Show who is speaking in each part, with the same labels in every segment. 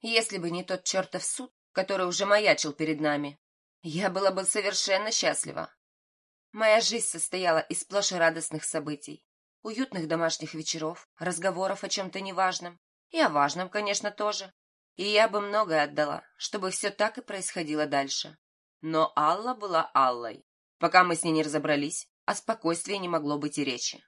Speaker 1: Если бы не тот чертов суд, который уже маячил перед нами, я была бы совершенно счастлива. Моя жизнь состояла из сплошь радостных событий, уютных домашних вечеров, разговоров о чем-то неважном, и о важном, конечно, тоже. И я бы многое отдала, чтобы все так и происходило дальше. Но Алла была Аллой. Пока мы с ней не разобрались, о спокойствии не могло быть и речи.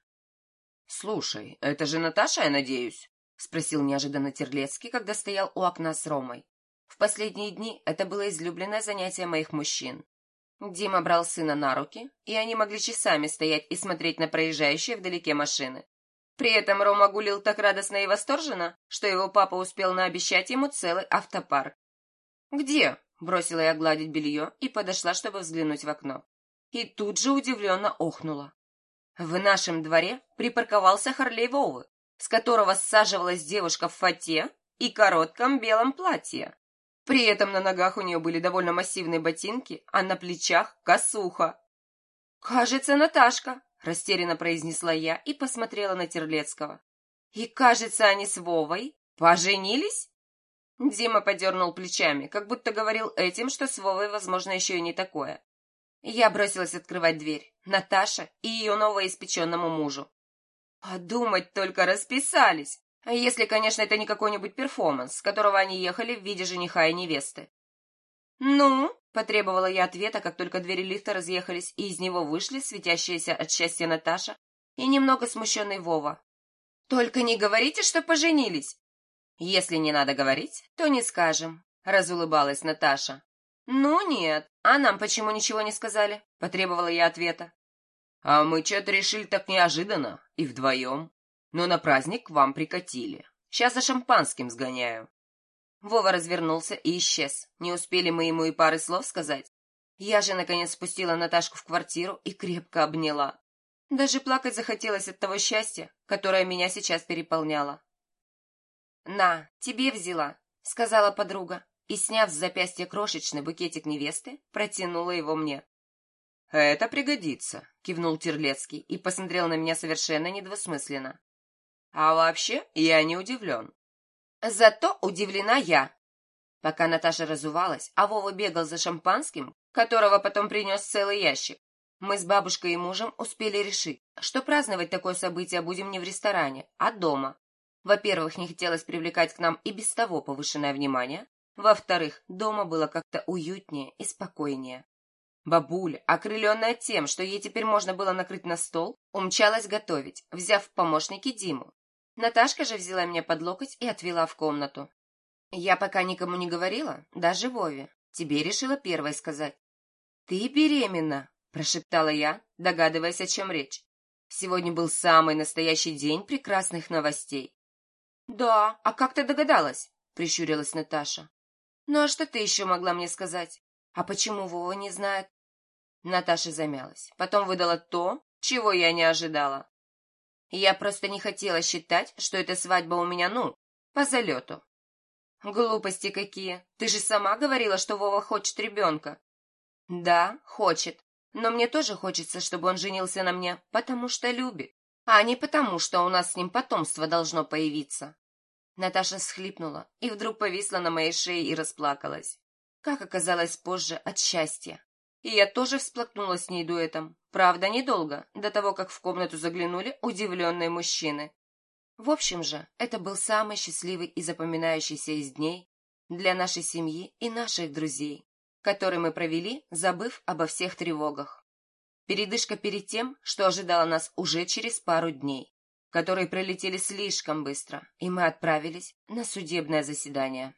Speaker 2: «Слушай, это же Наташа, я надеюсь?» — спросил неожиданно Терлецкий, когда стоял у окна с Ромой.
Speaker 1: В последние дни это было излюбленное занятие моих мужчин. Дима брал сына на руки, и они могли часами стоять и смотреть на проезжающие вдалеке машины. При этом Рома гулил так радостно и восторженно, что его папа успел наобещать ему целый автопарк. «Где?» — бросила я гладить белье и подошла, чтобы взглянуть в окно. И тут же удивленно охнула. В нашем дворе припарковался Харлей Вовы, с которого саживалась девушка в фате и коротком белом платье. При этом на ногах у нее были довольно массивные ботинки, а на плечах косуха. «Кажется, Наташка», — растерянно произнесла я и посмотрела на Терлецкого. «И кажется, они с Вовой поженились?» Дима подернул плечами, как будто говорил этим, что с Вовой, возможно, еще и не такое. Я бросилась открывать дверь. Наташа и ее новоиспеченному мужу. Подумать только, расписались. Если, конечно, это не какой-нибудь перформанс, с которого они ехали в виде жениха и невесты. «Ну?» — потребовала я ответа, как только двери лифта разъехались, и из него вышли светящаяся от счастья Наташа и немного смущенный Вова. «Только не говорите, что поженились!» «Если не надо говорить, то не скажем», — разулыбалась Наташа. «Ну нет, а нам почему ничего не сказали?» — потребовала я ответа.
Speaker 2: «А мы что-то решили так неожиданно и вдвоем. Но на праздник к вам прикатили. Сейчас за шампанским сгоняю».
Speaker 1: Вова развернулся и исчез. Не успели мы ему и пары слов сказать. Я же, наконец, спустила Наташку в квартиру и крепко обняла. Даже плакать захотелось от того счастья, которое меня сейчас переполняло. «На, тебе взяла», — сказала подруга и, сняв с запястья крошечный букетик невесты, протянула его мне.
Speaker 2: «Это пригодится», — кивнул Терлецкий и посмотрел на меня совершенно недвусмысленно. «А вообще я не удивлен».
Speaker 1: «Зато удивлена я». Пока Наташа разувалась, а Вова бегал за шампанским, которого потом принес целый ящик, мы с бабушкой и мужем успели решить, что праздновать такое событие будем не в ресторане, а дома. Во-первых, не хотелось привлекать к нам и без того повышенное внимание, во-вторых, дома было как-то уютнее и спокойнее. Бабуля, окрыленная тем, что ей теперь можно было накрыть на стол, умчалась готовить, взяв в помощники Диму. Наташка же взяла меня под локоть и отвела в комнату. Я пока никому не говорила, даже Вове. Тебе решила первой сказать. «Ты беременна», — прошептала я, догадываясь, о чем речь. Сегодня был самый настоящий день прекрасных новостей. «Да, а как ты догадалась?» — прищурилась Наташа. «Ну а что ты еще могла мне сказать? А почему Вова не знает?» Наташа замялась. Потом выдала то, чего я не ожидала. Я просто не хотела считать, что эта свадьба у меня, ну, по залету. Глупости какие. Ты же сама говорила, что Вова хочет ребенка. Да, хочет. Но мне тоже хочется, чтобы он женился на мне, потому что любит, а не потому, что у нас с ним потомство должно появиться. Наташа схлипнула и вдруг повисла на моей шее и расплакалась. Как оказалось позже, от счастья. И я тоже всплакнула с ней дуэтом. Правда, недолго, до того, как в комнату заглянули удивленные мужчины. В общем же, это был самый счастливый и запоминающийся из дней для нашей семьи и наших друзей, который мы провели, забыв обо всех тревогах. Передышка перед тем, что ожидало нас уже через пару дней которые пролетели слишком быстро, и мы отправились на судебное заседание.